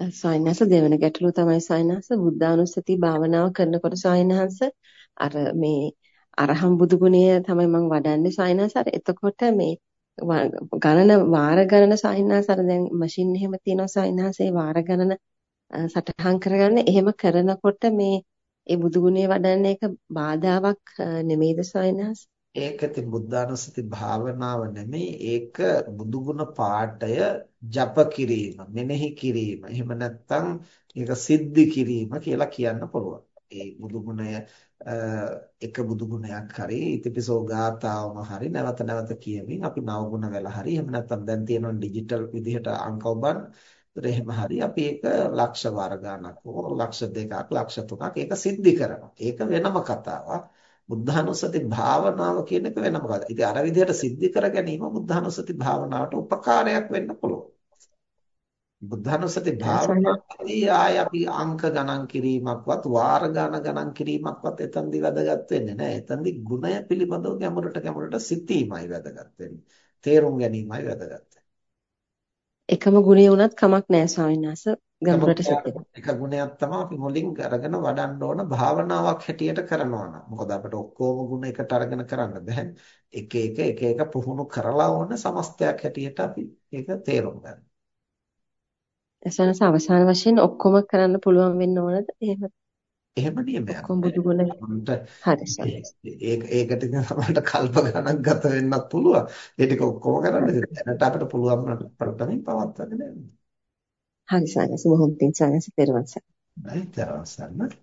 සායනස දෙවන ගැටලුව තමයි සායනස. බුද්ධානුස්සති භාවනාව කරනකොට සායනස අර මේ අරහම් බුදු ගුණය තමයි මම වඩන්නේ සායනස. අර එතකොට මේ ගණන වාර ගණන සායනස. අර දැන් මැෂින් එහෙම තියෙනවා සායනස. ඒ වාර ගණන සටහන් කරගන්න. එහෙම කරනකොට මේ ඒ බුදු ගුණය වඩන්න එක බාධාවක් නෙමෙයිද සායනස? ඒක ඉතින් බුද්ධානුස්සති භාවනාව නෙමෙයි ඒක බුදුගුණ පාඨය ජප කිරීම මෙනෙහි කිරීම එහෙම නැත්නම් ඒක සිද්ධි කිරීම කියලා කියන්න පුළුවන්. ඒ බුදුගුණය එක බුදුගුණයක් හරි ඉතිපිසෝ ගාතාවම හරි නැවත නැවත කියමින් අපි නවගුණ වෙලා හරි එහෙම නැත්නම් දැන් තියෙනවා ඩිජිටල් විදිහට අංක ඔබන් එහෙම හරි අපි ඒක ලක්ෂ වාර ගණනක් හෝ ලක්ෂ දෙකක් ලක්ෂ තුනක් ඒක සිද්ධි කරනවා. ඒක වෙනම කතාවක්. බුද්ධානුස්සති භාවනාව කියන එක වෙන මොකද? ඉතින් අර විදිහට සිද්ධි කර ගැනීම බුද්ධානුස්සති භාවනාවට උපකාරයක් වෙන්න පුළුවන්. බුද්ධානුස්සති භාවනාවේදී ආය අපි අංක ගණන් කිරීමක්වත් වාර ගණන් ගණන් කිරීමක්වත් එතනදි වැදගත් වෙන්නේ නැහැ. එතනදි ගුණය පිළිබඳව ගැඹුරට ගැඹුරට සිතීමයි වැදගත් වෙන්නේ. තේරුම් ගැනීමයි වැදගත් එකම ගුණය වුණත් කමක් නැහැ ස්වාමීන් වහන්සේ. ගැඹුරට සිතෙනවා. එක ගුණයක් තමයි අපි මුලින් අරගෙන වඩන්න ඕන භාවනාවක් හැටියට කරනවා නම්. මොකද අපිට ඔක්කොම ගුණ එකට අරගෙන කරන්න බෑ. එක එක එක එක පුහුණු කරලා ඕන සමස්තයක් හැටියට අපි ඒක තේරුම් ගන්න. එසනස අවසාන වශයෙන් ඔක්කොම කරන්න පුළුවන් වෙන්න ඕනද? එහෙම එහෙම නියමයක්. ඔක්කොම බුදු ගුණ හරි ඒක ඒකට අපිට කල්ප ගණන් ගත වෙන්නත් පුළුවන්. ඒ ටික ඔක්කොම කරන්න දැනට අපිට පුළුවන් පරතමින් පවත්වාගෙන යන්න. හරි සාරස බොහොම පිං සාරස පෙරවන් සර්. බයි තරවසන්න.